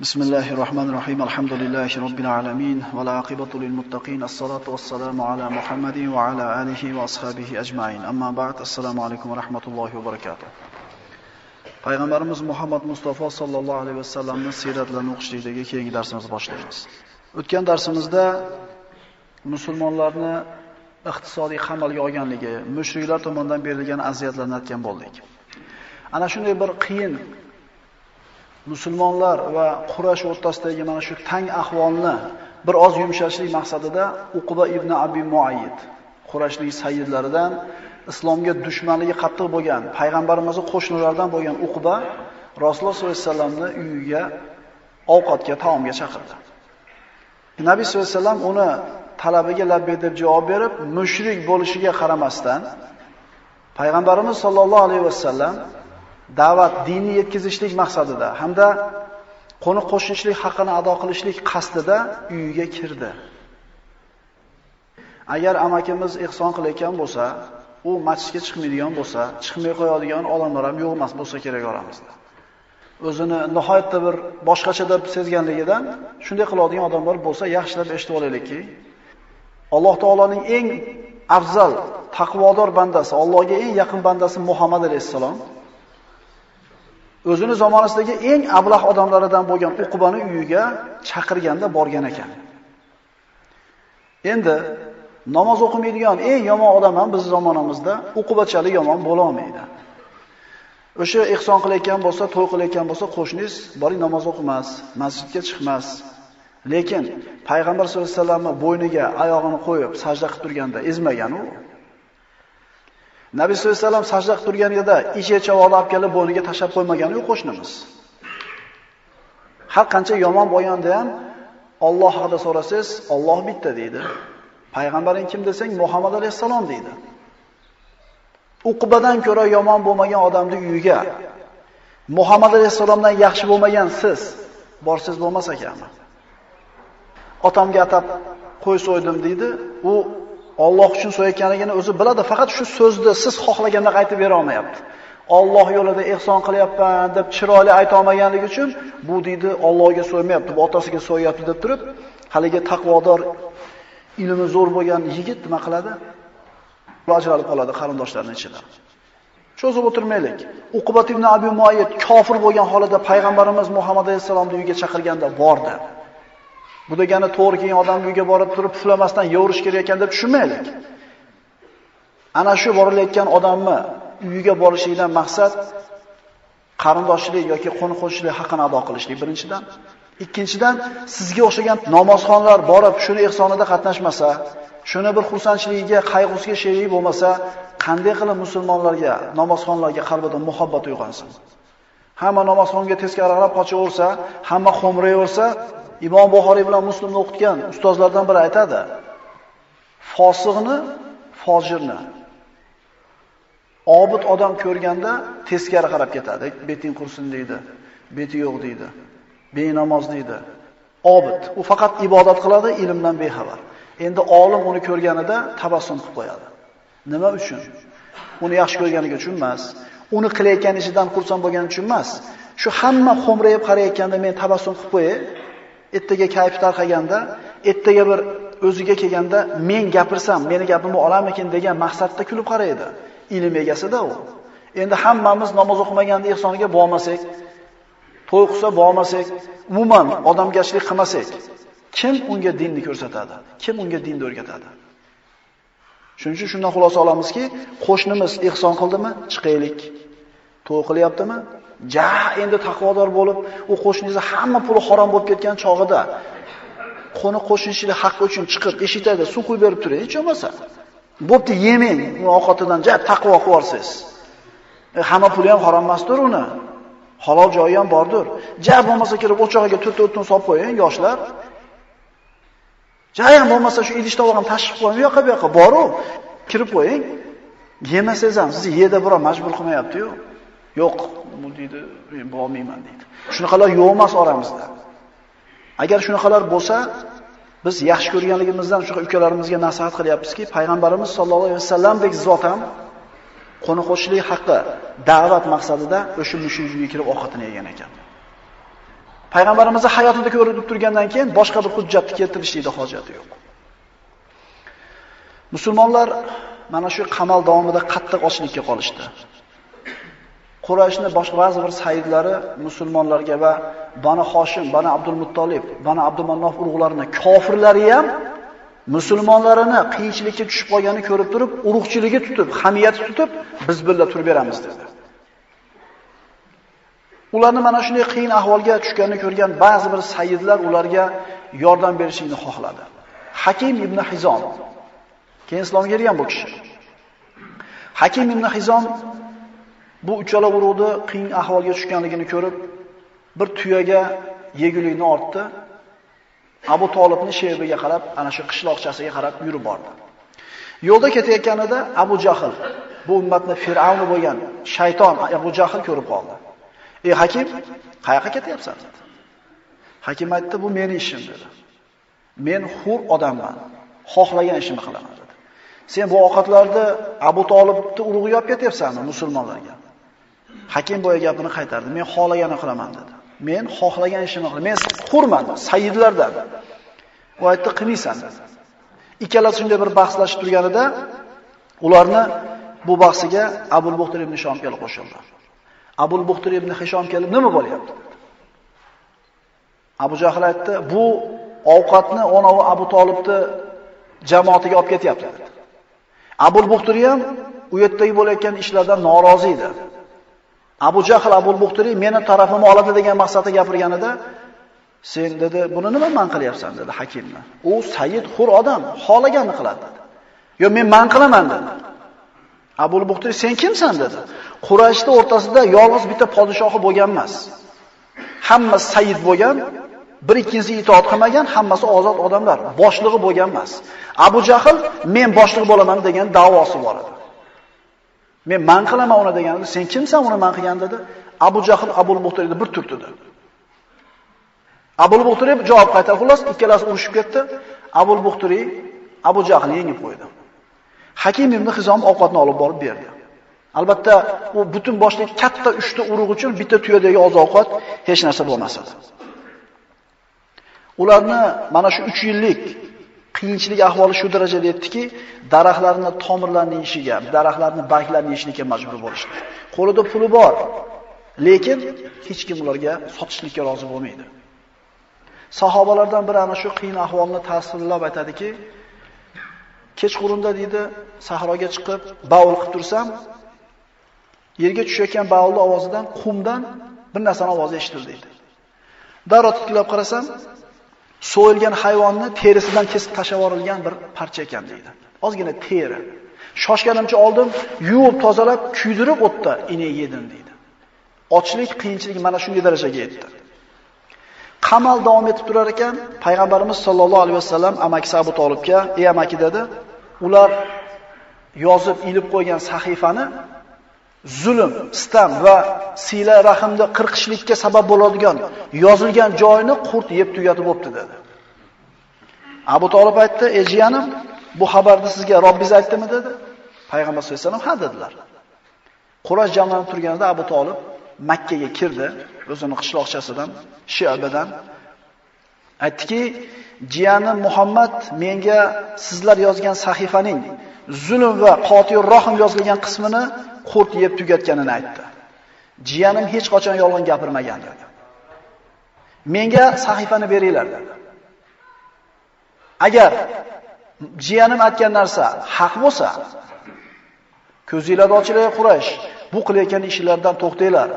بسم الله الرحمن الرحيم الحمد لله رب العالمين والعاقبة للمتقين الصلاة والسلام على محمد وعلى آله وأصحابه أجمعين أما بعد السلام عليكم ورحمة الله وبركاته Payg'ambarimiz Muhammad Mustafa sallallohu alayhi vasallamning siyratlarini o'qishlikdagi keyingi darsimizni boshlaymiz. O'tgan darsimizda musulmonlarni iqtisodiy qamalga olganligi, mushriklar tomonidan berilgan aziyatlarni aytgan bo'ldik. Ana shunday bir qiyin musulmonlar va Quraysh o'rtasidagi mana shu tang ahvolni bir oz yumshashlik maqsadida Uqba ibn Abi Muayyid Qurayshning sayyidlaridan islomga dushmanligi qattiq bo'lgan payg'ambarimizning qo'shnilaridan bo'lgan Uqba Rasululloh sollallohu alayhi vasallamni uyiga ovqatga, taomga chaqirdi. Nabiy sollallohu alayhi vasallam uni talabiga labbay deb javob berib, mushrik bo'lishiga qaramasdan payg'ambarimiz sollallohu alayhi vasallam da'vat dinni yetkazishlik maqsadida hamda qo'ni qo'shnichilik haqqini ado qilishlik qasdida uyiga kirdi. Agar amakimiz ihson qilayotgan bo'lsa, u masjidga chiqmaydigan bo'lsa, chiqmay qo'yadigan odamlar ham yo'q emas bo'lsa kerak oramizda. O'zini nihoyatda bir boshqacha deb sezganligidan shunday qiladigan odamlar bo'lsa, yaxshilab eshitib olaylikki, Alloh taoloning eng afzal taqvodor bandasi, Allohga eng yaqin bandasi Muhammad alayhisalom o'zini zamonasidagi eng ablah odamlaridan bo'lgan Uqbani uyiga chaqirganda borgan ekan. Endi namoz o'qimaydigan eng yomon odam ham bizning zamonamizda uqubachalik yomon bo'la olmaydi. O'sha ehson qilayotgan bo'lsa, to'y qilayotgan bo'lsa, qo'shningiz boring namoz o'qimas, masjidga chiqmas. Lekin payg'ambar sollallohu alayhi vasallamning bo'yniga oyog'ini qo'yib sajda qilib turganda ezmagan u. Nabiy sollallohu alayhi vasallam sajda qilib turganida ichi chavoqni olib kelib bo'yniga tashab qo'ymagani yo'q qo'shnimiz. Har qancha yomon bo'lganda ham Alloh haqida so'rasangiz, Alloh bitta deydi. Payg'ambaring kim desang, Muhammad alayhisalom deydi. Uqbadan ko'ra yomon bo'lmagan odamni uyiga Muhammad alayhisalomdan yaxshi bo'lmagan siz borsiz bo'lmas ekanmi? Otamga atab qo'y so'ydim deydi. U Alloh uchun so'yayotganligini o'zi biladi, faqat shu so'zni siz xohlaganda qaytib bera olmayapti. Alloh yo'lida ehson qilyapman deb chiroyli ayta olmaganligi uchun bu deydi Allohga so'ymayapti, otasiga so'yayapti deb turib, haligi taqvodor ilmi zo'r bo'lgan yigit nima qiladi? Ajralib qoladi qarindoshlarining ichida. Cho'zib o'tirmaylik. Uqbat ibn Abi Muayyid kofir bo'lgan holida payg'ambarimiz Muhammad alayhisolamning uyiga chaqirganda bordi. Bu degani to'g'ri kelgan odam uyga borib turib puflamasdan yovurish kerak ekan deb tushunmaylik. Ana shu borilayotgan odamni uyiga borishlikdan maqsad qarindoshlik yoki qo'ni qo'shnilik haqqini ado qilishlik birinchidan. Ikkinchidan, sizga o'xshagan namozxonlar borib shuni ehsonida qatnashmasa, shuni bir xursandchiligiga, qayg'usiga sherik bo'lmasa, qanday qilib musulmonlarga, namozxonlarga qalbida muhabbat uyg'onsin? Hamma namozxonga teskari qarab qochaversa, hamma xo'mrayversa, Imom Buxoriy bilan Muslimni o'qitgan ustozlardan biri aytadi: Fosiqni, fojirni obid odam ko'rganda teskari qarab ketadi. Beting qursin deydi, beti yo'q deydi. Benamoz deydi. Obid, u faqat ibodat qiladi, ilmdan bexabar. Endi olim uni ko'rganida tabassum qilib qo'yadi. Nima uchun? Uni yaxshi ko'rganiga uchun emas, uni qilayotgan ishidan xursand bo'lgani uchun emas. Shu hamma xo'mrayib qarayotganda men tabassum qilib qo'yay, ertaga kayf tarqaganda, ertaga bir o'ziga kelganda men gapirsam, meni gapimni olarmikin degan maqsadda kulib qaraydi. Ilm egasida u. Endi hammamiz namoz o'qimaganda ehsoniga bormasak, to'y qilsa bormasak, umuman odamgarchilik qilmasak, kim unga dinni ko'rsatadi? Kim unga dinni o'rgatadi? Shuning uchun shundan xulosa olamizki, qo'shnimiz ehson qildimi, chiqaylik. To'y qilyaptimi? Ja, endi taqvodor bo'lib, u qo'shningiz hamma puli harom bo'lib ketgan chog'ida qo'ni qo'shnichilik haqqi uchun chiqib eshitadi, suv quyib berib turing, hech bo'lmasa. Bo'pti, yemang, uni ovqatidan ja taqvo qilib E, hamma puli ham harom emasdir uni. Halol joyi ham bordir. Ja bo'lmasa kirib o'chog'iga to'rt o'tni solib qo'ying, yoshlar. Ja ham bo'lmasa shu idish bo'lgan tashib qo'ying, yoqqa bu yoqqa boru, kirib qo'ying. Yemasangiz ham sizni yeda biroq majbur qilmayapti-yu. Yo'q, bu deydi, men bormayman deydi. Shunaqalar yo'q emas oramizda. Agar shunaqalar bo'lsa, biz yaxshi ko'rganligimizdan shu ukalarimizga nasihat qilyapmizki, payg'ambarimiz sollallohu alayhi vasallamdek zot ham qo'ni haqqi da'vat maqsadida o'sha mushukga kirib ovqatini yegan ekan. Payg'ambarimizni hayotida ko'rib turgandan keyin boshqa bir hujjatni keltirishlikda hojati yo'q. Musulmonlar mana shu qamal davomida qattiq ochlikka qolishdi. Qurayshni boshqa ba'zi bir sayyidlari musulmonlarga va Bani Hoshim, Bani Abdul Muttolib, Bani Abdumannof urug'larini kofirlari ham musulmonlarini qiyinchilikka tushib qolganini ko'rib turib, urug'chiligi tutib, hamiyati tutib, biz birga turib beramiz dedi. Ularni mana shunday qiyin ahvolga tushganini ko'rgan ba'zi bir sayyidlar ularga yordam berishini xohladi. Hakim ibn Hizom keyin islomga kirgan bu kishi. Hakim ibn Hizom bu uchala urug'ni qiyin ahvolga tushganligini ko'rib, bir tuyaga yegulikni ortdi. Abu tolibni shebiga qarab, ana shu qishloqchasiga qarab yurib bordi. Yo'lda ketayotganida Abu Jahl, bu ummatni fir'avni bo'lgan shayton Abu Jahl ko'rib qoldi. "Ey hakim, qayoqqa ketyapsan?" dedi. Hakim aytdi, "Bu meni ishim" dedi. "Men hur odamman, xohlagan ishimni qilaman" dedi. "Sen bu ovqatlarni Abu Tolibni urug'iga olib ketyapsanmi musulmonlarga?" Hakim boya gapini qaytardi. "Men xohlaganini qilaman" dedi. "Men xohlagan ishimni qilaman. Men hurman, sayyidlardan." U aytdi, "Qilmaysan" dedi. Ikkalasi shunday bir bahslashib turganida ularni bu bahsiga Abul Buxtor ibn Shom kelib qo'shildi. Abul Buxtor ibn Hishom kelib, "Nima bo'lyapti?" Abu Jahl aytdi, "Bu ovqatni onavi Abu Talibni jamoatiga olib ketyapti" dedi. Abul Buxtori ham u yerdagi bo'layotgan ishlardan norozi edi. Abu Jahl Abu Buxtori meni tarafimni oladi degan maqsadda gapirganida, "Sen dedi, buni nima man qilyapsan?" dedi hakimni. "U sayyid xur odam, xohlaganini qiladi" dedi. "Yo, men man qilaman" dedi. Abu Buxtori sen kimsan dedi. Qurayshda o'rtasida yolg'iz bitta podshohi bo'lgan emas. Hamma sayyid bo'lgan, bir ikkinchisi itoat qilmagan, hammasi ozod odamlar, boshlig'i bo'lgan emas. Abu Jahl men boshliq bo'laman degan da'vosi bor edi. Men man qilaman uni deganida, sen kimsan uni man qilgan dedi. Abu Jahl Abul Buxtoriga bir turtdi. Abul Buxtori javob qaytardi. Xullas, ikkalasi urushib ketdi. Abul Buxtori Abu Jahlni yengib qo'ydi. Hakim ibn Hizom ovqatni olib borib berdi. Albatta, u butun boshli katta 3 ta urug' uchun bitta tuyadagi oziq-ovqat hech narsa bo'lmas edi. Ularni mana shu 3 yillik qiyinchilik ahvoli shu darajada yetdiki, daraxtlarni tomirlarini yeyishiga, daraxtlarni barglarini yeyishlikka majbur bo'lishdi. Qo'lida puli bor, lekin hech kim ularga sotishlikka rozi bo'lmaydi. Sahobalardan biri ana shu qiyin ahvolni tasvirlab aytadiki, kechqurunda deydi, sahroga chiqib baul qilib tursam, yerga tushayotgan baulni ovozidan qumdan bir narsani ovozi eshitildi deydi. Darrov tiklab qarasam, so'yilgan hayvonni terisidan kesib tashlab yuborilgan bir parcha ekan deydi. Ozgina teri. Shoshganimcha oldim, yuvib tozalab, kuydirib o'tda inek yedim deydi. Ochlik, qiyinchilik mana shunday darajaga yetdi. Qamal davom etib turar ekan, payg'ambarimiz sollallohu alayhi vasallam amakisi Abu Talibga, "Ey amaki" dedi, ular yozib ilib qo'ygan sahifani zulm, istam va sila rahimda qirqishlikka sabab bo'ladigan yozilgan joyini qurt yeb tugatib bo'pti dedi. Abu Talib aytdi, "Ejiyanim, bu xabarni sizga Robbingiz aytdimi?" dedi. Payg'ambar sollallohu alayhi vasallam ha dedilar. Quraysh jamoasi turganida Abu Talib Makka ga kirdi, o'zining qishloqchasidan, Shiabadan. Aytdiki, jiyanim Muhammad menga sizlar yozgan sahifaning zulm va qotil rohim yozilgan qismini qurt yeb tugatganini aytdi. Jiyanim hech qachon yolg'on gapirmagan dedi. Menga sahifani beringlar dedi. Agar jiyanim aytgan narsa haq bo'lsa, ko'zinglarni ochilay Quraysh, bu qilayotgan ishlardan to'xtanglar.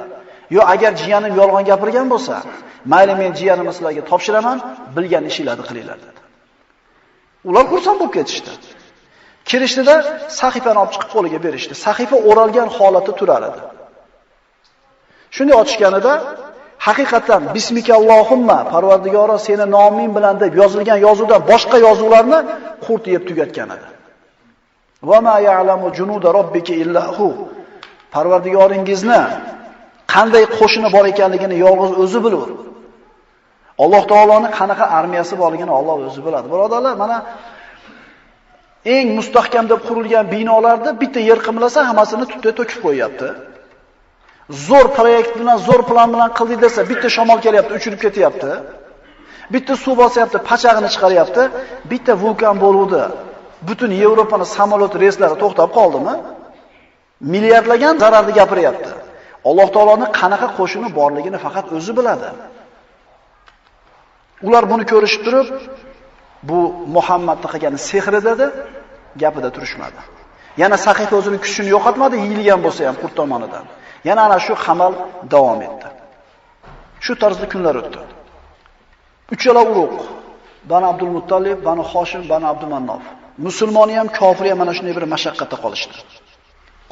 Yo agar jiyanim yolg'on gapirgan bo'lsa, mayli men jiyanimni sizlarga topshiraman, bilgan ishinglarni qilinglar dedi. Ular xursand bo'lib ketishdi. Kirishdida sahifani olib chiqib qo'liga berishdi. Sahifa o'ralgan holatda turar edi. Shunday ochganida haqiqatan bismikallohumma Parvardigoro seni noming bilan deb yozilgan yozuvdan boshqa yozuvlarni qurt yeb tugatgan edi. Va ma ya'lamu junuda robbika illa hu. Parvardigoringizni qanday qo'shini bor ekanligini yolg'iz o'zi bilar. Alloh taoloning qanaqa armiyasi borligini Alloh o'zi biladi. Birodarlar, mana eng mustahkam deb qurilgan binolarni bitta yer qimlasa hammasini tutda to'kib qo'yyapti. zo'r proyekt bilan, zo'r plan bilan qildik desa, bitta shamol kelyapti, uchirib ketyapti. Bitta suv bosyapti, pachag'ini chiqaryapti. Bitta vulkan bo'luvdi. Butun Yevropani samolyot reyslari to'xtab qoldimi? Milliardlagan zararni gapiryapti. Alloh taoloning qanaqa qo'shini borligini faqat o'zi biladi. Ular buni ko'rishib turib, bu Muhammadni qilgan sehri dedi, gapida turishmadi. Yana sahifa o'zining kuchini yo'qotmadi, yeyilgan bo'lsa ham qurt tomonidan. Yana ana shu xamal davom etdi. Shu tarzda kunlar o'tdi. Uchala uruq. Bani Abdul Muttolib, Bani Hoshim, Bani Abdumannof. Musulmoni ham, kofiri ham mana shunday bir mashaqqatda qolishdi.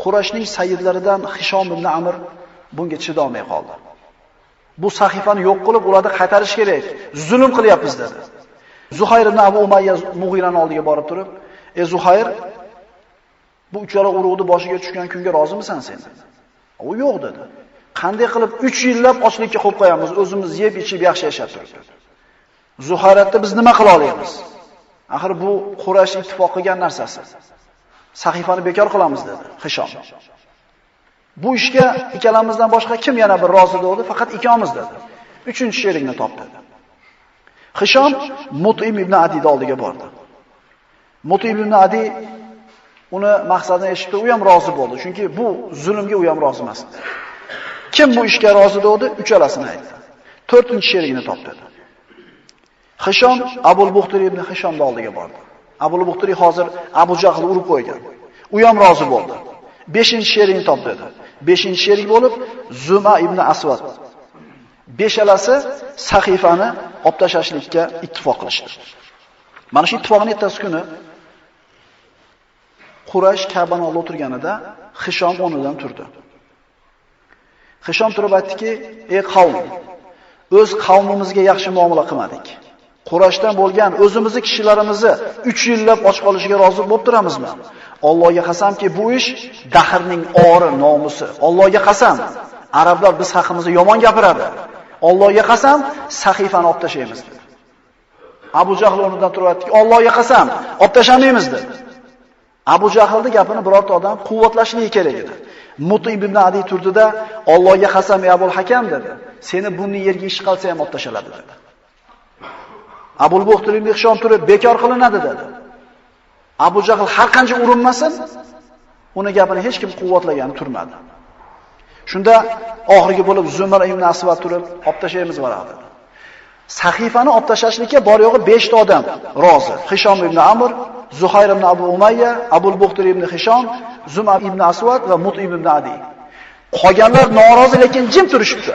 Qurashning sayyidlaridan Hishom ibn Amr bunga chidolmay qoldi. Bu sahifani yo'q qilib, ularni qaytarish kerak. Zulm qilyapmiz dedi. Zuhayr ibn Abu Umayya Mug'irani oldiga borib turib, "Ey Zuhayr, bu uchala urug'ni boshiga tushgan kunga rozimisan sen?" U yo'q dedi. Qanday qilib 3 yillab ochlikka qo'yib qo'yamiz, o'zimiz yeb ichib yaxshi yashab turibdi. Zuhayratda biz nima qila olamiz? Axir bu Quraysh ittifoq qilgan narsasi. Sahifani bekor qilamiz dedi Hishom. Bu ishga ikkalamizdan boshqa kim yana bir rozi bo'ldi? Faqat ikkamiz dedi. Uchinchi sherikni topdi. Hishom Mutim ibn Adid oldiga bordi. Mutim ibn Adi uni maqsadini eshitdi, u ham rozi bo'ldi. Chunki bu zulmga u ham rozi emas. Kim bu ishga rozi bo'ldi? Uchalasini aytdi. To'rtinchi sherigini topdi. Hishom Abul Buxtari ibn Hishomning oldiga bordi. Abul Buxtari hozir Abu Jahl urib qo'ygan. U ham rozi bo'ldi. 5-sherigini topdi. 5-sherig bo'lib Zuma ibn Asvad. Beshalasi sahifani olib tashlashlikka ittifoq qilishdi. Mana shu ittifoqning ertasi kuni Quraysh Ka'bani oldida o'tirganida Hishom o'rnidan turdi. Hishom turib aytdiki: "Ey qavm, o'z qavmimizga yaxshi muomala qilmadik. Qurashdan bo'lgan o'zimizni kishilarimizni 3 yillab och qolishiga rozi bo'lib turamizmi? Allohga qasamki, bu ish dahrning ori nomusi. Allohga qasam, arablar biz haqimizda yomon gapiradi. Allohga qasam, sahifani olib tashlaymiz dedi. Abu Jahl o'rnidan turib aytdiki, Allohga qasam, olib tashlamaymiz dedi. Abu Jahlning gapini birorta odam quvvatlashligi kerak edi. Muti ibn Adi turdida, Allohga qasam, ey Abul Hakam dedi. Seni bunni yerga ish qilsa ham olib tashaladi dedi. Abul Buxtri ibn Hishom turib bekor qilinadi dedi. Abu Jahl har qancha urinmasin, uni gapini hech kim quvvatlagani turmadi. Shunda oxirgi bo'lib Zumar ibn Asvad turib, olib tashlaymiz varaq. Sahifani olib tashlashlikka bor yo'g'i 5 ta odam rozi. Hishom ibn Amr, Zuhayr ibn Abu Umayya, Abul Buxtri ibn Hishom, Zumar ibn Asvad va Mut ibn Adi. Qolganlar norozi lekin jim turishibdi.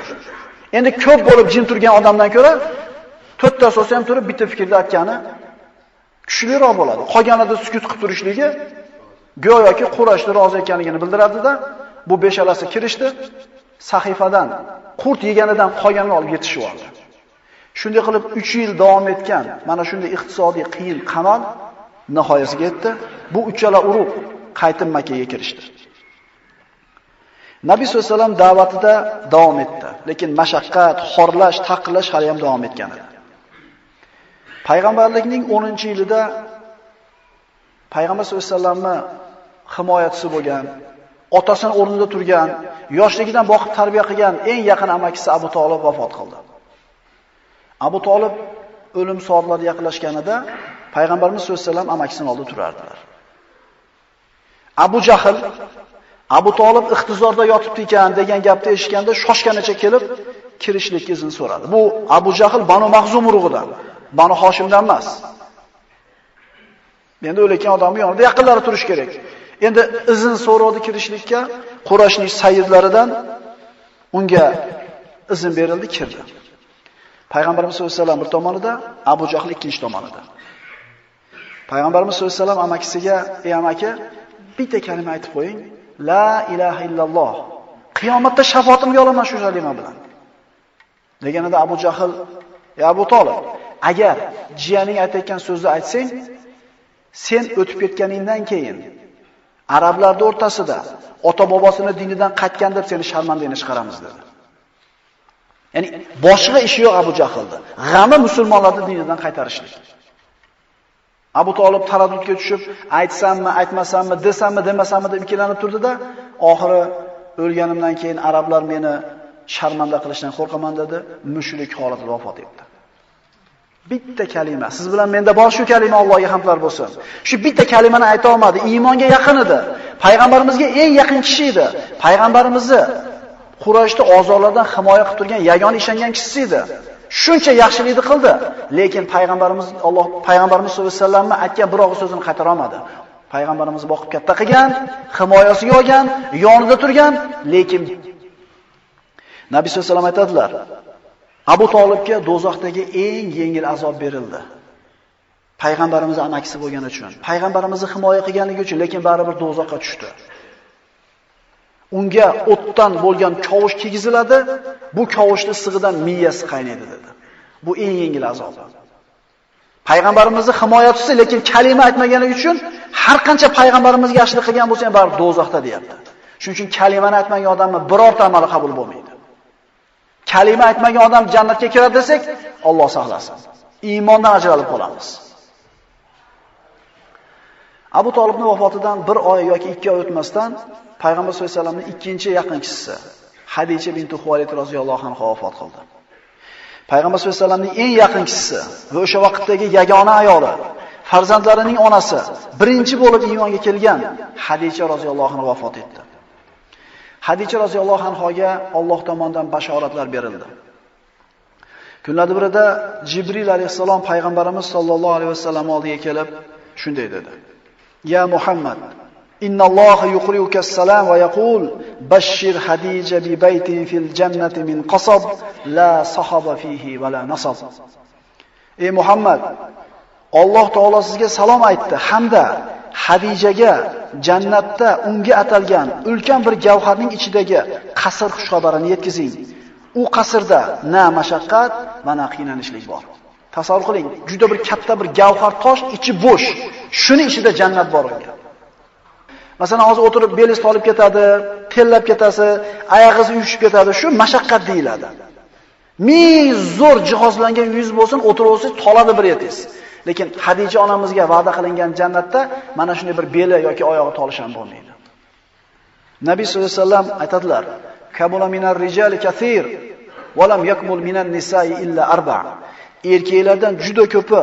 Endi ko'p bo'lib jim turgan odamdan ko'ra to'rtta so'sa ham turib bitta fikrda aytgani kuchliroq bo'ladi. Qolganlarda sukut qilib turishligi go'yoki Qurayshni rozi ekanligini bildiradida, bu beshalasi kirishdi, sahifadan qurt yeganidan qolganini olib yetishib oldi. Shunday qilib 3 yil davom etgan mana shunday iqtisodiy qiyin qamal nihoyasiga yetdi. Bu uchala urug' qaytib Makkaga kirishdi. Nabiy sollallohu alayhi vasallam da'vatida davom etdi, lekin mashaqqat, xorlash, taqillash hali ham davom etgan edi. Payg'ambarlikning 10-yilida Payg'ambar sollallohu alayhi vasallamni himoyachisi bo'lgan, otasini o'rnida turgan, yoshligidan boqib tarbiya qilgan eng yaqin amakisi Abu Talib vafot qildi. Abu Talib o'lim soatlari yaqinlashganida Payg'ambarimiz sollallohu alayhi vasallam amakisini oldida turardilar. Abu Jahl Abu Talib ixtizorda yotibdi ekan degan gapni eshitganda shoshganicha kelib kirishlikka izn so'radi. Bu Abu Jahl Banu Mahzum urug'idan, Banu Hoshimdan emas. Endi o'layotgan odamning yonida yaqinlari turish kerak. Endi izn so'radi kirishlikka Qurashning sayyidlaridan unga izn berildi, kirdi. Payg'ambarimiz sollallohu alayhi vasallam bir tomonida, Abu Jahl ikkinchi tomonida. Payg'ambarimiz sollallohu alayhi vasallam amakisiga, "Ey amaki, bitta kalima aytib qo'ying. La ilaha illalloh. Qiyomatda shafaatimga olaman shu zalima bilan." Deganida Abu Jahl, "Ey Abu Talib, agar jiyaning aytayotgan so'zni aytsang, sen o'tib ketganingdan keyin arablarning o'rtasida ota-bobosini dinidan qaytgan deb seni sharmandangni chiqaramiz" dedi. Ya'ni boshqa ishi yo'q Abu Jahlda. G'ami musulmonlarni dinidan qaytarishlik. Abu Talib taraddudga tushib, aytsammi, aytmasammi, desammi, demasammi deb ikkilanib turdi-da, oxiri o'lganimdan keyin arablar meni sharmanda qilishdan qo'rqaman dedi, mushrik holatida vafot etdi. Bitta kalima. Siz bilan menda bor shu kalima Allohga hamdlar bo'lsin. Shu bitta kalimani ayta olmadi, iymonga yaqin edi. Payg'ambarimizga eng yaqin kishi edi. Payg'ambarimizni Qurayshda ozorlardan himoya qilib turgan yagona ishongan kishisi edi. Shuncha yaxshilikni qildi, lekin payg'ambarimiz Alloh payg'ambarimiz sollallohu alayhi vasallamni aytgan bir og'iz so'zini qaytara olmadi. Payg'ambarimiz boqib katta qilgan, himoyasiga olgan, yonida turgan, lekin Nabiy sollallohu alayhi vasallam aytadilar: Abu Talibga dozoqdagi eng yengil azob berildi. Payg'ambarimiz amakisi bo'lgani uchun, payg'ambarimizni himoya qilganligi uchun, lekin baribir dozoqqa tushdi. Unga o'tdan bo'lgan kovush kigiziladi, bu kovushni sig'idan miyasi qaynaydi dedi. Bu eng yengil azob. Payg'ambarimizni himoyachisi, lekin kalima aytmaganligi uchun har qancha payg'ambarimizga yaxshilik qilgan bo'lsa ham baribir dozoqda deyapti. Shuning uchun kalimani aytmagan odamni birorta amali qabul bo'lmaydi. Kalima aytmagan odam jannatga kiradi desak, Alloh saqlasin. Iymondan ajralib qolamiz. Abu Talibning vafotidan bir oy yoki 2 oy o'tmasdan Payg'ambar sollallohu alayhi vasallamning ikkinchi yaqin kishisi Hadija bint Xuvaylid roziyallohu anha vafot qildi. Payg'ambar sollallohu alayhi vasallamning eng yaqin kishisi va o'sha vaqtdagi yagona ayoli, farzandlarining onasi, birinchi bo'lib iymonga kelgan Hadija roziyallohu anha vafot etdi. Hadicha roziyallohu anhoga Alloh tomonidan bashoratlar berildi. Kunlarda birida Jibril alayhisalom payg'ambarimiz sollallohu alayhi vasallam oldiga kelib shunday dedi: "Ya Muhammad, إن الله يقرئك السلام ويقول بشر حديجة ببيت في الجنة من قصب لا صحب فيه ولا نصب ey Muhammad Alloh taolo sizga salom aytdi hamda Hadijaga jannatda unga atalgan ulkan bir gavharning ichidagi qasr xushxabarini yetkazing. U qasrda na mashaqqat va na qiynanishlik bor. Tasavvur qiling, juda bir katta bir gavhar tosh, ichi bo'sh. Shuni ichida jannat bor unga. Masalan, hozir o'tirib belingiz tolib ketadi, tellab ketasi, oyog'ingiz uyushib ketadi, shu mashaqqat deyiladi. Ming zo'r jihozlangan uyingiz bo'lsin, o'tirib toladi bir yetingiz. Lekin Hadija onamizga va'da qilingan jannatda mana shunday bir beli yoki oyog'i tolish ham bo'lmaydi. Nabiy sollallohu alayhi vasallam aytadilar: "Kabula minar rijali kathir va lam yakmul minan nisa'i illa arba'." erkaklardan juda ko'pi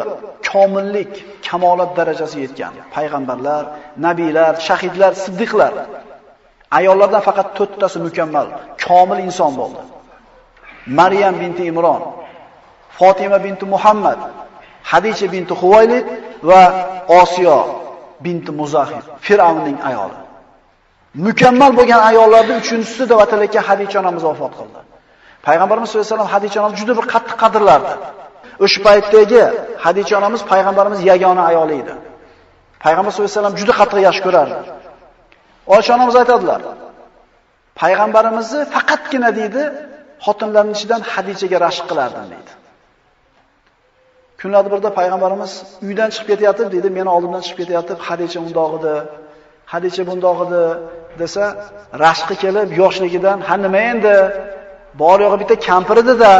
komillik, kamolat darajasiga yetgan. Payg'ambarlar, nabiylar, shahidlar, siddiqlar. Ayollardan faqat to'rttasi mukammal, komil inson bo'ldi. Maryam binti Imron, Fatima binti Muhammad, Hadicha binti Huvaylid va Osiyo binti Muzahir, Fir'avnning ayoli. Mukammal bo'lgan ayollarning uchinchisi deb atalgan Hadicha onamiz vafot qildi. Payg'ambarimiz sollallohu alayhi vasallam Hadicha onamizni juda bir qattiq qadrlardi. O'sha paytdagi Hadicha onamiz payg'ambarimiz yagona ayoli edi. Payg'ambar sollallohu alayhi vasallam juda qattiq yaxshi ko'rardi. Oysha onamiz aytadilar: Payg'ambarimizni faqatgina deydi, xotinlarning ichidan Hadichaga rashq qilardim deydi. Kunlarda birda payg'ambarimiz uydan chiqib ketayotib, dedi, meni oldimdan chiqib ketayotib, Hadicha undoq edi, Hadicha bundoq edi desa, rashqi kelib yoshligidan, "Ha nima endi? Bor yo'g'i bitta kampir edi-da,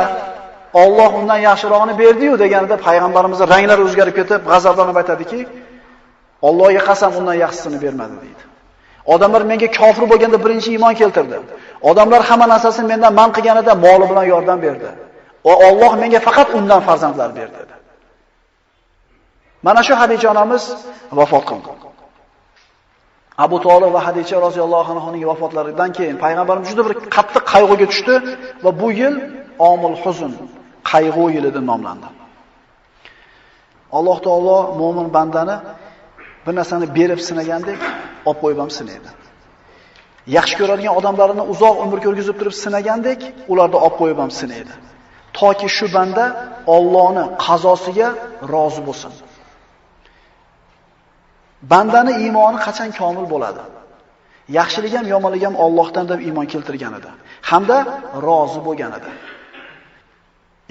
Alloh undan yaxshirog'ini berdi-yu" deganida payg'ambarimizning ranglari o'zgarib ketib, g'azablanib aytadiki, Allohga qasam undan yaxshisini bermadi deydi. Odamlar menga kofir bo'lganda birinchi iymon keltirdi. Odamlar hamma narsasini mendan man qilganida moli bilan yordam berdi. Va Alloh menga faqat undan farzandlar berdi. Mana shu Hadicha onamiz vafot qildi. Abu Talib va Hadicha roziyallohu anhuning vafotlaridan keyin payg'ambarimiz juda bir qattiq qayg'uga tushdi va bu yil Omul Huzn, qayg'u yili deb nomlandi. Alloh taolo mo'min bandani bir narsani berib sinagandek, olib qo'yib ham sinaydi. Yaxshi ko'radigan odamlarini uzoq umr ko'rgizib turib sinagandek, ularni olib qo'yib ham sinaydi. Toki shu banda Allohning qazosiga rozi bo'lsin. Bandani iymoni qachon komil bo'ladi? Yaxshilik ham, yomonlik ham Allohdan deb iymon keltirganida, hamda rozi bo'lganida.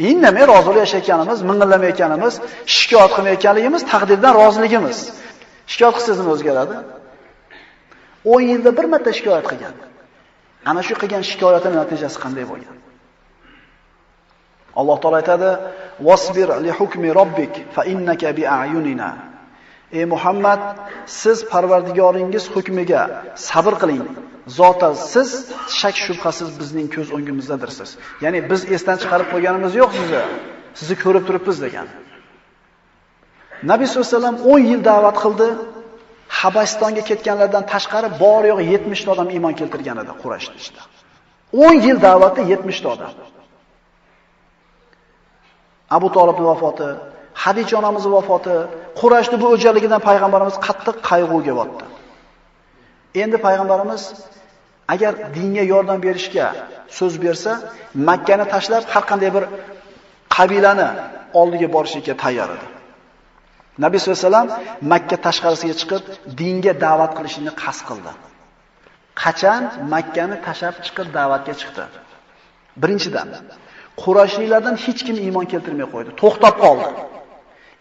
Indamay rozi yashayotganimiz, ming'illamayotganimiz, shikoyat qilmayotganligimiz taqdirdan roziligimiz. Shikoyat qilsangiz nima o'zgaradi? 10 yilda bir marta shikoyat qilgan. Ana shu qilgan shikoyatining natijasi qanday bo'lgan? Alloh taolay aytadi: "Wasbir li hukmi robbik fa innaka bi a'yunina." Ey Muhammad, siz Parvardigoringiz hukmiga sabr qiling. Zota siz shak shubhasiz bizning ko'z o'ngimizdadirsiz. Ya'ni biz esdan chiqarib qo'yganimiz yo'q sizni. Sizni ko'rib turibmiz degan. Nabiy sollallohu alayhi vasallam 10 yil da'vat qildi. Habasistonga ketganlardan tashqari bor yo'q 70 ta odam iymon keltirgan edi Quraysh ichida. 10 yil da'vatda 70 ta odam. Abu Talibning vafoti, Hadija onamiz vafoti, Qurayshning bu o'jaligidan payg'ambarimiz qattiq qayg'uga botdi. Endi payg'ambarimiz agar dinga yordam berishga so'z bersa, Makkani tashlab har qanday bir qabilani oldiga borishga tayyor edi. Nabiy sollallohu alayhi vasallam Makka tashqarisiga chiqib, dinga da'vat qilishni qasd qildi. Qachon Makkani tashab chiqib da'vatga chiqdi? Birinchidan, Qurayshliklardan hech kim iymon keltirmay qo'ydi, to'xtab qoldi.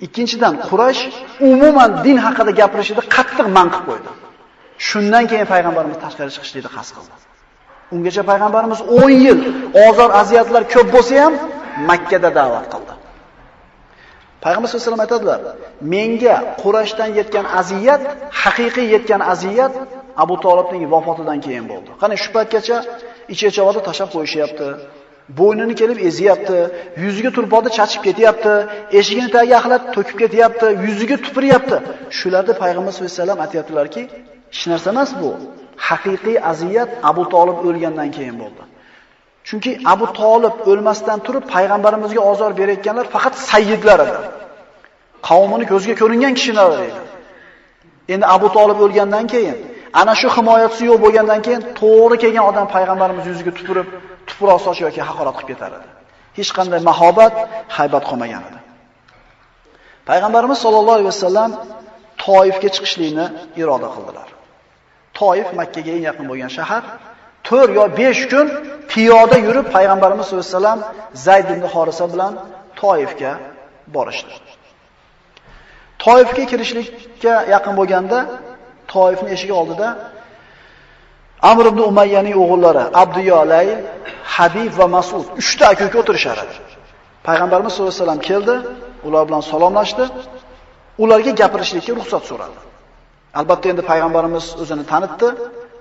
Ikkinchidan, Quraysh umuman din haqida gapirishida qattiq man qilib qo'ydi. Shundan keyin payg'ambarimiz tashqari chiqishlikni qasd qildi. Ungacha payg'ambarimiz 10 yil ozor aziyatlar ko'p bo'lsa ham Makka da da'vat qildi. Payg'ambar sollallohu alayhi vasallam aytadilar: "Menga Qurayshdan yetgan aziyat, haqiqiy yetgan aziyat Abu Talibning vafotidan keyin bo'ldi. Qani shu paytgacha ichechavada tashab qo'yishyapti, bo'ynini kelib eziyapti, yuziga turpodi chachib ketyapti, eshigini tagiga axlat to'kib ketyapti, yuziga tupiryapti. Shularni payg'ambar sollallohu alayhi vasallam aytayaptilarki, hech narsa emas bu. Haqiqiy aziyat Abu Talib o'lgandan keyin bo'ldi. Chunki Abu Talib o'lmasdan turib payg'ambarimizga ozor berayotganlar faqat sayyidlar edi. Qavmini ko'zga ko'ringan kishilar edi. Endi Abu Talib o'lgandan keyin, ana shu himoyasi yo'q bo'lgandan keyin to'g'ri kelgan odam payg'ambarimiz yuziga tupurib, tuproq soch yoki haqorat qilib ketar edi. Hech qanday mahobat, haybat qolmagan edi. Payg'ambarimiz sollallohu alayhi vasallam Toifga chiqishlikni iroda qildilar. Toif Makkaga eng yaqin bo'lgan shahar. 4 yo 5 kun piyoda yurib payg'ambarimiz sollallohu alayhi vasallam Zayd ibn Horisa bilan Toifga borishdi. Toifga kirishlikka yaqin bo'lganda Toifning eshigi oldida Amr ibn Umayyaning o'g'illari Abdiyolay, Habib va Mas'ud 3 ta aka o'tirishar edi. Payg'ambarimiz sollallohu alayhi vasallam keldi, ular bilan salomlashdi. Ularga gapirishlikka ruxsat so'radi. Albatta endi payg'ambarimiz o'zini tanitdi.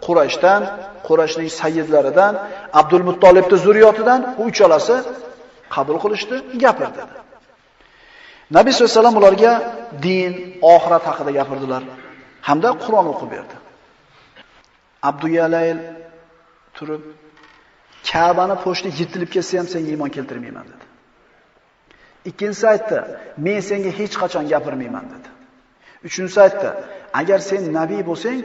Qurayshdan, Qurayshning sayyidlaridan, Abdul Muttolibning zurriyotidan u uchalasi qabul qilishdi, gapirdi. Nabiy sollallohu alayhi vasallam ularga din, oxirat haqida gapirdilar hamda Qur'on o'qib berdi. Abduyalayl turib Ka'bani po'shti yitilib ketsa ham senga iymon keltirmayman dedi. Ikkinchisi aytdi, men senga hech qachon gapirmayman dedi. Uchinchisi aytdi, agar sen nabiy bo'lsang,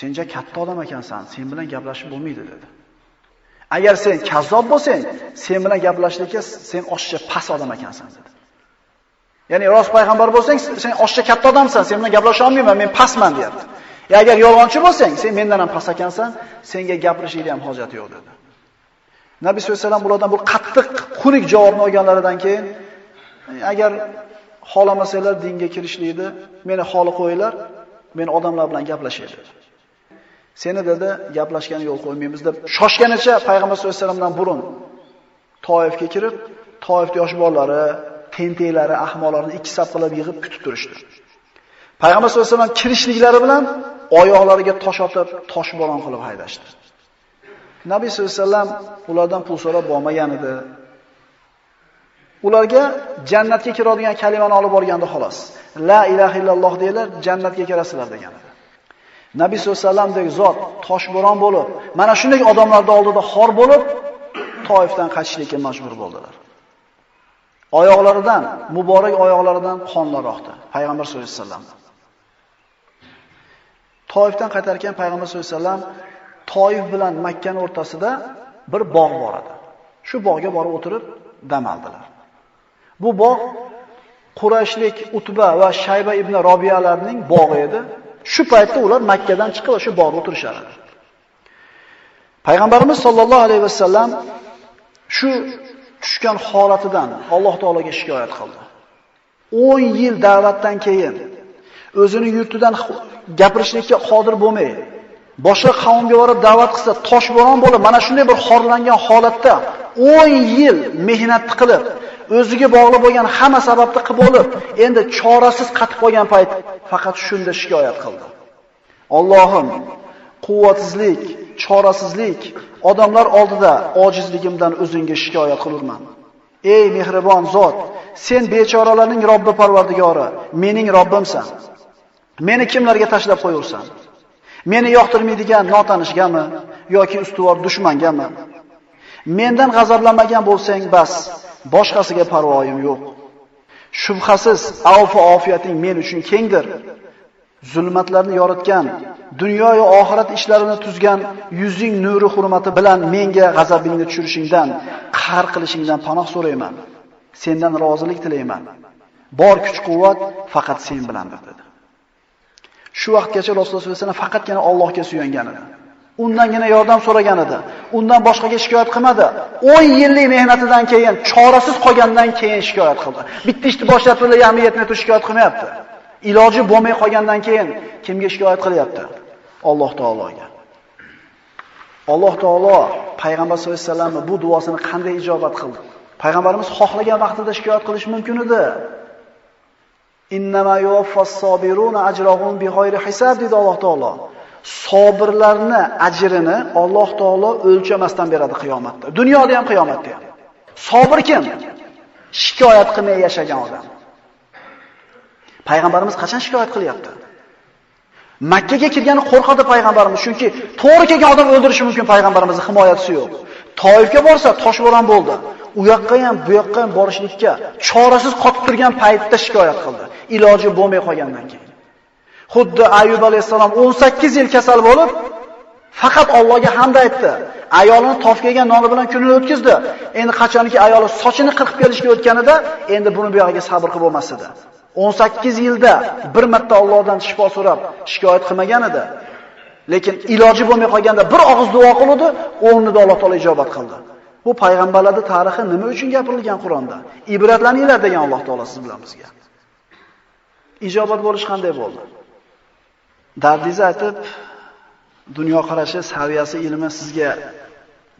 senja katta odam ekansan, sen bilan gaplashib bo'lmaydi dedi. Agar sen kazzob bo'lsang, sen bilan gaplashlikka sen oshcha past odam ekansan dedi. Ya'ni rost payg'ambar bo'lsang, sen oshcha katta odamsan, sen bilan gaplasha olmayman, men pastman deyapti. Ya agar yolg'onchi bo'lsang, sen mendan ham past ekansan, senga gapirishingga ham hojat yo'q dedi. Nabiy sollallohu alayhi vasallam ulardan bu qattiq, xunuk javobni olganlaridan keyin agar xohlamasanglar dinga kirishlikni, meni xoli qo'yinglar, men odamlar bilan gaplashay dedi. Seni dedi, gaplashgani yo'l qo'ymaymiz deb shoshganicha payg'ambar sollallohu alayhi vasallamdan burun Toifga kirib, Toifda yosh bolalari, tenteklari, ahmoqlarni ikki saf qilib yig'ib kutib turishdi. Payg'ambar sollallohu alayhi vasallam kirishliklari bilan oyoqlariga tosh otib, toshbo'ron qilib haydashdi. Nabiy sollallohu alayhi vasallam ulardan pul so'rab bormagan edi. Ularga jannatga kiradigan kalimani olib borganda xolos. La ilaha illalloh deylar, jannatga kirasizlar degan edi. Nabiy sollallohu alayhi vasallamdek zot toshbo'ron bo'lib, mana shunday odamlarning oldida xor bo'lib, Toifdan qochishlikka majbur bo'ldilar. Oyoqlaridan, muborak oyoqlaridan qonlar oqdi. Payg'ambar sollallohu alayhi vasallam. Toifdan qaytargan payg'ambar sollallohu alayhi vasallam Toif bilan Makka o'rtasida bir bog' bor edi. Shu bog'ga borib o'tirib dam oldilar. Bu bog' Qurayshlik Utba va Shayba ibn Robiyalarning bog'i edi. Shu paytda ular Makkadan chiqib o'sha bog'da o'tirishardi. Payg'ambarimiz sollallohu alayhi vasallam shu tushgan holatidan Alloh taologa shikoyat qildi. 10 yil da'vatdan keyin o'zini yurtidan gapirishlikka qodir bo'lmay, boshqa qavmga borib da'vat qilsa, toshbo'ron bo'lib, mana shunday bir xorlangan holatda 10 yil mehnat qilib, o'ziga bog'liq bo'lgan hamma sababni qilib olib, endi chorasiz qatib qolgan payt faqat shunda shikoyat qildi. Allohim, quvvatsizlik, chorasizlik, odamlar oldida ojizligimdan o'zingga shikoyat qilurman. Ey mehribon zot, sen bechoralarning Robbi Parvardigori, mening Robbimsan. Meni kimlarga tashlab qo'yursan? Meni yoqtirmaydigan notanishgami yoki ustuvor dushmangami? Mendan g'azablanmagan bo'lsang bas, boshqasiga parvoyim yo'q. Shubhasiz, avf ofiyating men uchun kengdir. Zulmatlarni yoritgan, dunyo va oxirat ishlarini tuzgan yuzing nuri hurmati bilan menga g'azabingni tushirishingdan, qahr qilishingdan panoh so'rayman. Sendan rozilik tilayman. Bor kuch-quvvat faqat sen bilandir dedi. Shu vaqtgacha Rasululloh sollallohu alayhi vasallam faqatgina Allohga suyangan edi. Undangina yordam so'ragan edi. Undan boshqaga shikoyat qilmadi. 10 yillik mehnatidan keyin, chorasiz qolgandan keyin shikoyat qildi. Bitta ishni boshlab turib, yarmi turib shikoyat qilmayapti. Iloji bo'lmay qolgandan keyin kimga shikoyat qilyapti? Alloh taologa. Alloh taolo payg'ambar sollallohu alayhi vasallam bu duosini qanday ijobat qildi? Payg'ambarimiz xohlagan vaqtida shikoyat qilish mumkin edi. Innama yuwaffas sabiruna ajrahum big'ayri hisab dedi Alloh taolo. Sobirlarni ajrini Alloh taolo o'lchamasdan beradi qiyomatda. Dunyoda ham qiyomatda ham. Sobir kim? Shikoyat qilmay yashagan odam. Payg'ambarimiz qachon shikoyat qilyapti? Makka ga kirgani qo'rqadi payg'ambarimiz, chunki to'g'ri kelgan odam o'ldirishi mumkin payg'ambarimizning himoyasi yo'q. Toifga borsa toshbo'ron bo'ldi. U yoqqa ham, bu yoqqa ham borishlikka chorasiz qotib turgan paytda shikoyat qildi. Iloji bo'lmay qolgandan keyin. Xuddi Ayyub alayhisalom 18 yil kasal bo'lib, faqat Allohga hamd aytdi. Ayolini tof kelgan noni bilan kunini o'tkazdi. Endi qachonki ayoli sochini qirqib kelishga o'tganida, endi buni bu yog'iga sabr qilib bo'lmas edi. 18 yilda bir marta Allohdan shifo so'rab shikoyat qilmagan edi. Lekin iloji bo'lmay qolganda bir og'iz duo qildi, o'rnida Alloh taolo ijobat qildi. Bu payg'ambarlarning tarixi nima uchun gapirilgan Qur'onda? Ibratlaninglar degan Alloh taolo siz bilan bizga. Ijobat bo'lish qanday bo'ldi? Dardingizni aytib, dunyo qarashi, saviyasi, ilmi sizga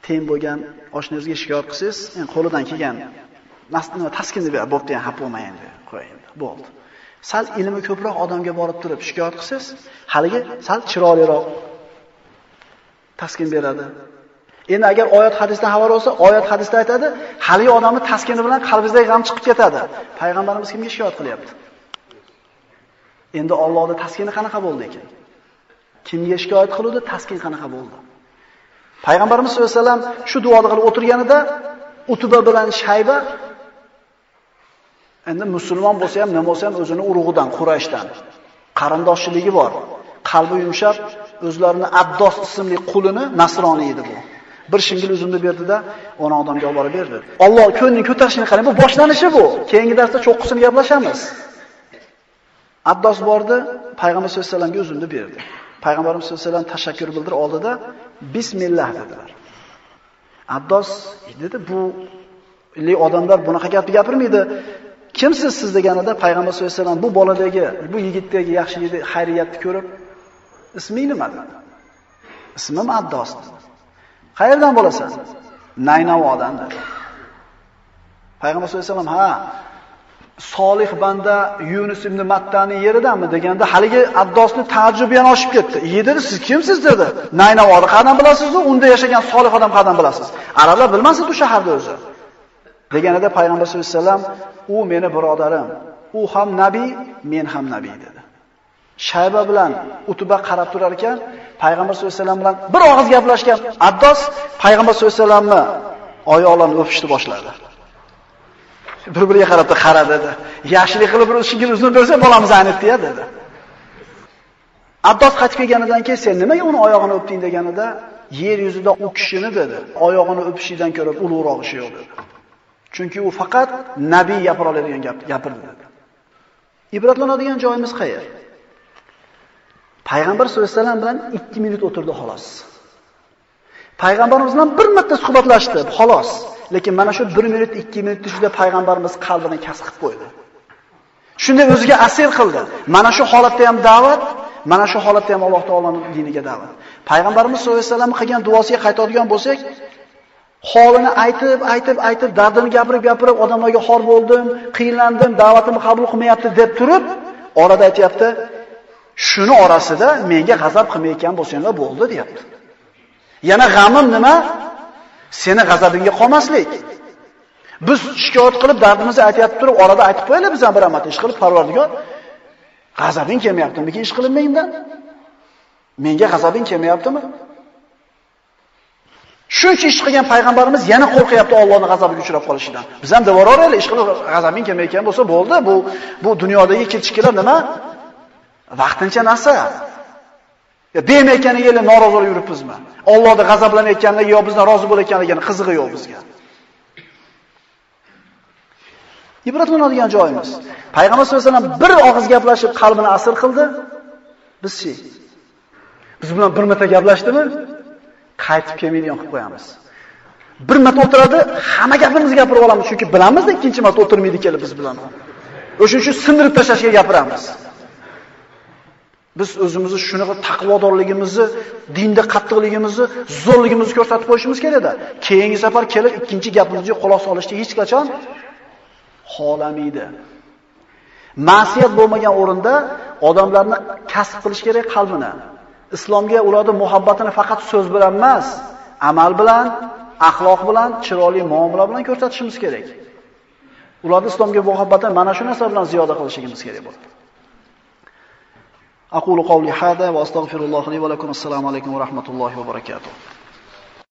teng bo'lgan oshnangizga shikoyat qilsangiz, yani qo'lidan kelgan nima taskinni berib, bo'pti, ham xafa qo'ying. Bo'ldi. Sal ilmi ko'proq odamga borib turib shikoyat qilsangiz, haligi sal chiroyliroq taskin beradi. Endi agar oyat hadisdan xabar olsa, oyat hadisda aytadi, haligi odamni taskini bilan qalbingizdagi g'am chiqib ketadi. Payg'ambarimiz kimga shikoyat qilyapti? Endi Allohning taskini qanaqa bo'ldi ekan? Kimga shikoyat qiluvdi, taskin qanaqa bo'ldi? Payg'ambarimiz sollallohu alayhi vasallam shu duoni qilib o'tirganida Utuba bilan Shayba endi musulmon bo'lsa ham, nima bo'lsa ham o'zini urug'idan, Qurayshdan qarindoshligi bor. Qalbi yumshab, o'zlarini Abdos ismli qulini nasroniy edi bu. Bir shingil uzumni berdida, ona odamga olib borib berdi. Alloh ko'nning ko'tarishini qarang, bu boshlanishi bu. Keyingi darsda cho'qqisini gaplashamiz. Abdos bordi, payg'ambar sollallohu alayhi vasallamga uzumni berdi. Payg'ambarimiz sollallohu alayhi vasallam tashakkur bildirib oldida bismillah dedilar. Abdos e, dedi, bu li odamlar bunaqa gap gapirmaydi. Kimsiz siz deganida payg'ambar sollallohu alayhi vasallam bu boladagi, bu yigitdagi yaxshi yigit xayriyatni ko'rib, isming nima dedi. Ismim Abdos. Qayerdan bo'lasan? Naynavodan dedi. Payg'ambar sollallohu alayhi vasallam ha, solih banda Yunus ibn Mattaning yeridanmi deganda haligi Addosni ta'jub bilan oshib ketdi. "Ey dedi, siz kimsiz?" dedi. "Naynavori qadam bilasiz-ku, unda yashagan solih odam qadam bilasiz. Arablar bilmasdi bu shaharda o'zi." Deganida payg'ambar sollallohu alayhi vasallam, "U meni birodarim, u ham nabiy, men ham nabiy" dedi. Shayba bilan Utba qarab turar ekan, payg'ambar sollallohu alayhi vasallam bilan bir og'iz gaplashgan Addos payg'ambar sollallohu alayhi vasallamni oyoqlarini o'pishni boshladi. bir-biriga qarab qara dedi. Yaxshilik qilib bir shingil uzun bersa bolamiz aynitdi dedi. Abdos qaytib kelganidan keyin sen nimaga uni oyog'ini o'pding deganida, yer yuzida u kishini dedi, oyog'ini o'pishidan ko'ra ulug'roq ishi yo'q dedi. Chunki u faqat nabiy gapira oladigan gap gapirdi. Ibratlanadigan joyimiz qayer? Payg'ambar sollallohu alayhi vasallam bilan 2 minut o'tirdi xolos. Payg'ambarimiz bilan bir marta suhbatlashdi, xolos. Lekin mana shu 1 minut, 2 minut ichida payg'ambarimiz qalbini kasb qilib qo'ydi. Shunday o'ziga asir qildi. Mana shu holatda ham da'vat, mana shu holatda ham Alloh taoloning diniga da'vat. Payg'ambarimiz sollallohu alayhi vasallam qilgan duosiga qaytadigan bo'lsak, Holini aytib, aytib, aytib, dardini gapirib, gapirib, odamlarga xor bo'ldim, qiynlandim, da'vatimni qabul qilmayapti deb turib, orada aytayapti, shuni orasida menga g'azab qilmayotgan bo'lsanglar bo'ldi, deyapti. Yana g'amim nima? Seni g'azabingga qolmaslik. Biz shikoyat qilib dardimizni aytayapti turib, orada aytib qo'yaylik biz ham bir amat ish qilib Parvardigor g'azabing kelmayaptimi? Ish qilib mendan. Menga g'azabing kelmayaptimi? Shuncha ish qilgan payg'ambarimiz yana qo'rqyapti Allohning g'azabiga uchrab qolishidan. Biz ham devoraveraylik, ish qilib g'azabing kelmayotgan bo'lsa bo'ldi. Bu bu dunyodagi kechikkilar nima? Vaqtincha narsa. Ya demayotganiga norozi bo'lib yuribmizmi? Allohning g'azablanayotganligi yo bizdan rozi bo'layotganligini qizig'i yo'q bizga. ibratlanadigan joyimiz. Payg'ambar sollallohu alayhi vasallam bir og'iz gaplashib qalbini asir qildi. Bizchi? Biz bilan bir marta gaplashdimi? Qaytib kelmaydigan qilib qo'yamiz. Bir marta o'tiradi, hamma gapimizni gapirib olamiz, chunki bilamizda ikkinchi marta o'tirmaydi kelib biz bilan. O'shuning uchun sindirib tashlashga gapiramiz. Biz o'zimizni shunaqa taqvodorligimizni, dinda qattiqligimizni, zo'rligimizni ko'rsatib qo'yishimiz kerakda. Keyingi safar kelib ikkinchi gapimizga quloq solishni hech qachon xohlamaydi. Ma'siyat bo'lmagan o'rinda odamlarni kasb qilish kerak qalbini. Islomga ularni muhabbatini faqat so'z bilan emas, amal bilan, axloq bilan, chiroyli muomala bilan ko'rsatishimiz kerak. Ularni islomga muhabbatini mana shu narsa bilan ziyoda qilishimiz kerak bo'ladi. أقول قولي هذا وأستغفر الله لي ولكم السلام عليكم ورحمة الله وبركاته